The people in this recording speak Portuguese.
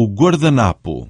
o guardanapo.